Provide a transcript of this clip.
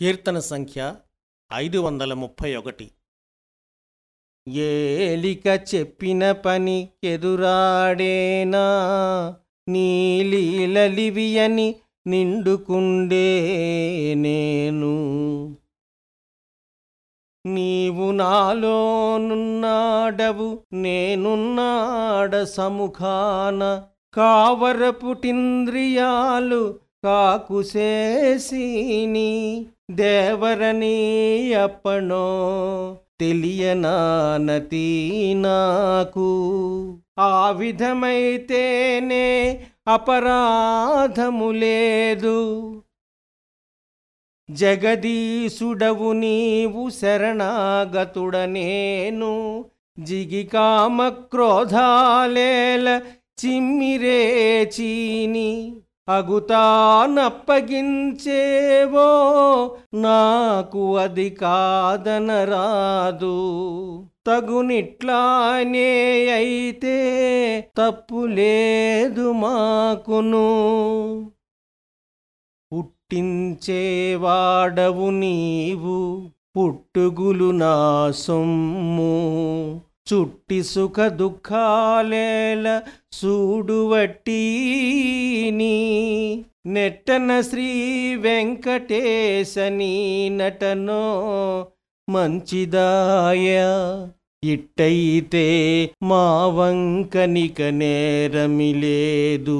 కీర్తన సంఖ్య ఐదు వందల ముప్పై ఒకటి. ఏలిక చెప్పిన పని ఎదురాడేనా? నీలీలలివియని నిండుకుండే నేను. నీవు నాలోనున్నాడవు నేనున్నాడ సముఖాన. కావరపుటింద్రియాలు కాకుశేసిని దేవరని అప్పనో తెలియనానతి నాకు. ఆ విధమైతేనే అపరాధము లేదు. జగదీశుడవు నీవు శరణాగతుడనేను. జిగి కామ చిమ్మిరే చీని అగుతానప్పగించేవో నాకు అది కాదనరాదు. తగునిట్లానే అయితే తప్పు లేదు మాకును. పుట్టించేవాడవు నీవు పుట్టుగులు నా సొమ్ము. చుట్టి సుఖ దుఃఖాలేల సూడువట్టీని. నెట్టన శ్రీ వెంకటేశని నటనో మంచిదాయ. ఇట్టయితే మా వంకనిక నేరమిలేదు